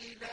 إلى